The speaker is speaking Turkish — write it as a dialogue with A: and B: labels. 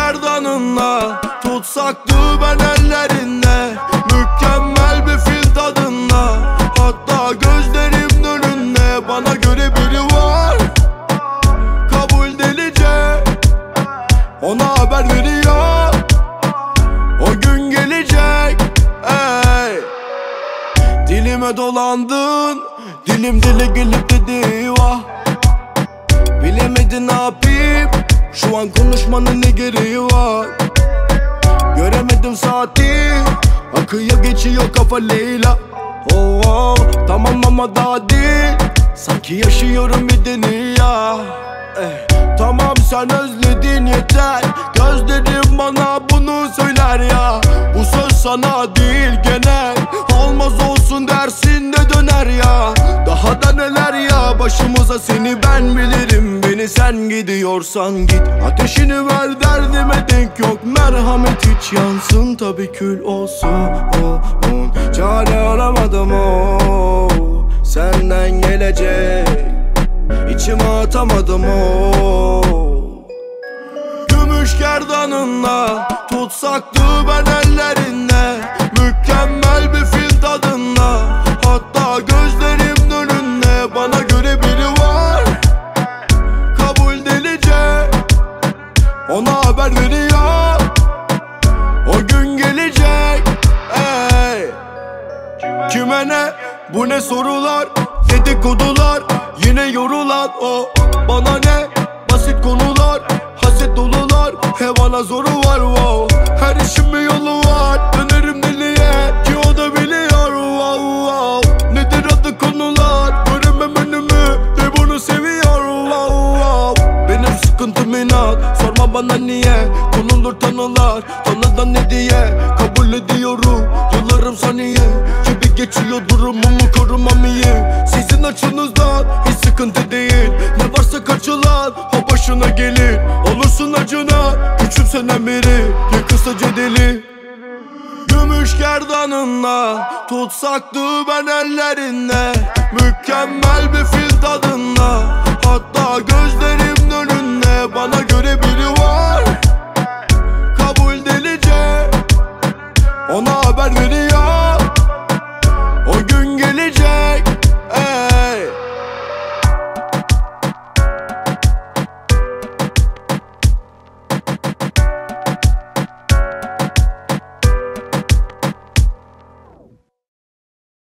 A: gerdanınla Tutsaktı ben ellerinde Mükemmel bir fil tadında. Hatta gözlerim önünde Bana göre biri var. Kabul delice Ona haber veriyor. O gün gelecek Ey. Dilime dolandın Dilim dile gelip dedi vah. Bilemedin ne yapayım Şu an konuşmanın ne gereği var? Göremedim saati. Akıyor geçiyor kafa Leyla. Oh, oh, Tamam ama daha değil. Sanki yaşıyorum bir dünya. Eh, Tamam sen özledin yeter. Gözlerim bana bunu söyler ya. Bu söz sana değil genel. Olmaz olsun dersin de döner ya. Daha da neler ya başımıza seni ben bilirim sen gidiyorsan git. Ateşini ver derdime denk yok. Merhamet hiç yansın. Tabi kül olsun oh, oh. Çare aramadım o Senden gelecek. İçime atamadım o Gümüş gerdanınla Tutsaktı ben ellerinde haber veriyor O gün gelecek Ey Kime ne? Bu ne sorular? Dedikodular Yine yorulan o Bana ne? Konulur tanılar Tanıdan ne diye? Kabul ediyorum Yıllarım saniye. Gibi geçiyor durumumu korumam iyi. Sizin açınızdan hiç sıkıntı değil. Ne varsa kaçılan o başına gelir. Olursun acına küçümsenen biri. Ya kısaca deli Gümüş gerdanınla Tutsaktı ben ellerinde. Mükemmel bir fil